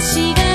星が